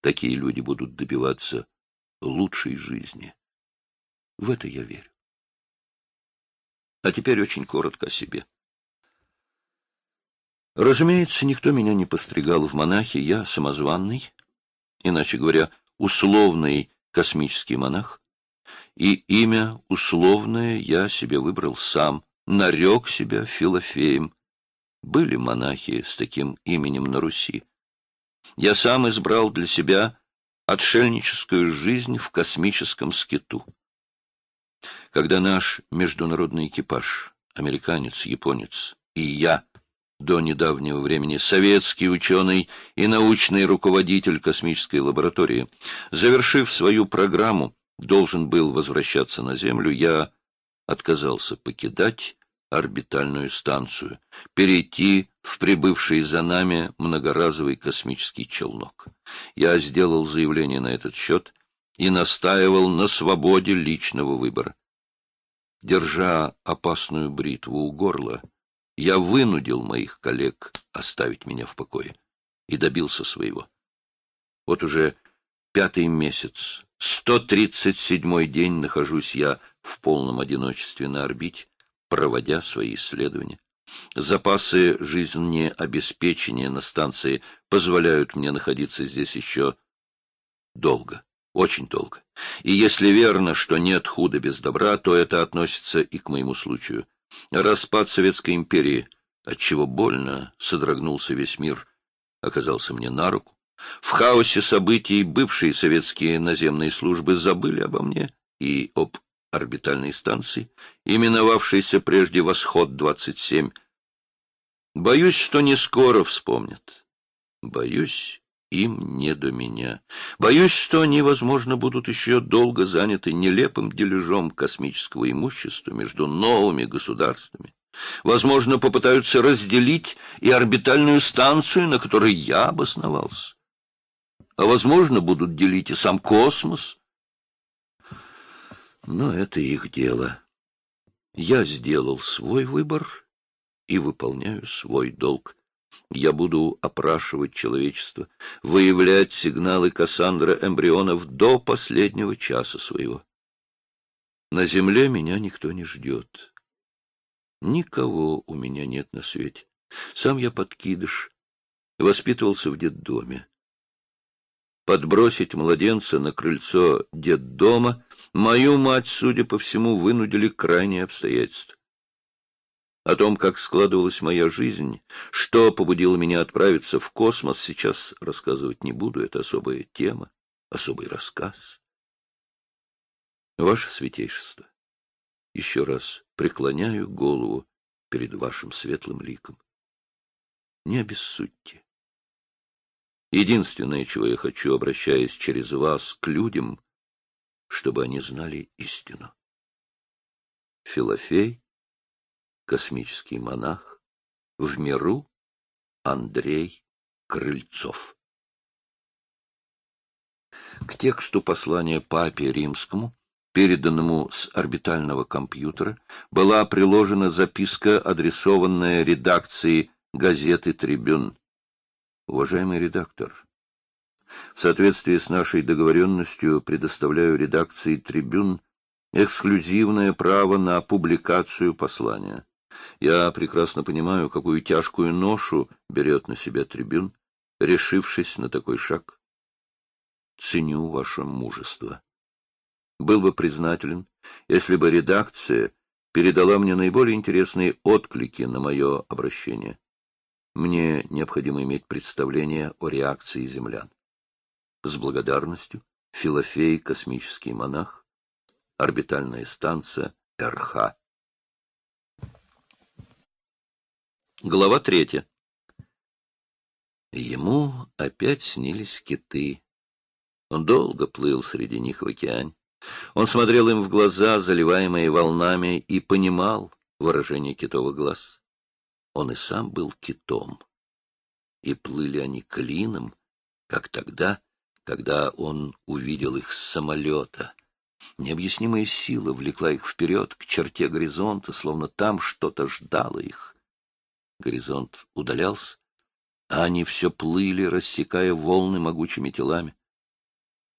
такие люди будут добиваться лучшей жизни. В это я верю. А теперь очень коротко о себе. Разумеется, никто меня не постригал в монахи, я самозванный, иначе говоря, условный космический монах, и имя условное я себе выбрал сам, нарек себя Филофеем. Были монахи с таким именем на Руси. Я сам избрал для себя отшельническую жизнь в космическом скиту. Когда наш международный экипаж, американец, японец и я, до недавнего времени советский ученый и научный руководитель космической лаборатории, завершив свою программу, должен был возвращаться на Землю, я отказался покидать орбитальную станцию, перейти в прибывший за нами многоразовый космический челнок. Я сделал заявление на этот счет и настаивал на свободе личного выбора. Держа опасную бритву у горла, я вынудил моих коллег оставить меня в покое и добился своего. Вот уже пятый месяц, 137-й день нахожусь я в полном одиночестве на орбите, проводя свои исследования. Запасы жизнеобеспечения на станции позволяют мне находиться здесь еще долго, очень долго. И если верно, что нет худа без добра, то это относится и к моему случаю. Распад Советской империи, отчего больно содрогнулся весь мир, оказался мне на руку. В хаосе событий бывшие советские наземные службы забыли обо мне и об орбитальной станции, именовавшейся прежде «Восход-27». Боюсь, что не скоро вспомнят. Боюсь, им не до меня. Боюсь, что они, возможно, будут еще долго заняты нелепым дележом космического имущества между новыми государствами. Возможно, попытаются разделить и орбитальную станцию, на которой я обосновался. А, возможно, будут делить и сам космос, но это их дело. Я сделал свой выбор и выполняю свой долг. Я буду опрашивать человечество, выявлять сигналы Кассандра эмбрионов до последнего часа своего. На земле меня никто не ждет. Никого у меня нет на свете. Сам я подкидыш, воспитывался в детдоме. Подбросить младенца на крыльцо детдома Мою мать, судя по всему, вынудили крайние обстоятельства. О том, как складывалась моя жизнь, что побудило меня отправиться в космос, сейчас рассказывать не буду. Это особая тема, особый рассказ. Ваше Святейшество, еще раз преклоняю голову перед вашим светлым ликом. Не обессудьте. Единственное, чего я хочу, обращаясь через вас к людям — чтобы они знали истину. Филофей, космический монах, в миру Андрей Крыльцов. К тексту послания папе римскому, переданному с орбитального компьютера, была приложена записка, адресованная редакции газеты «Трибюн». Уважаемый редактор, в соответствии с нашей договоренностью предоставляю редакции «Трибюн» эксклюзивное право на публикацию послания. Я прекрасно понимаю, какую тяжкую ношу берет на себя «Трибюн», решившись на такой шаг. Ценю ваше мужество. Был бы признателен, если бы редакция передала мне наиболее интересные отклики на мое обращение. Мне необходимо иметь представление о реакции землян. С благодарностью, Филофей, космический монах, орбитальная станция РХ. Глава третья. Ему опять снились киты. Он долго плыл среди них в океане. Он смотрел им в глаза, заливаемые волнами, и понимал выражение китовых глаз. Он и сам был китом. И плыли они клином, как тогда, когда он увидел их с самолета. Необъяснимая сила влекла их вперед, к черте горизонта, словно там что-то ждало их. Горизонт удалялся, а они все плыли, рассекая волны могучими телами.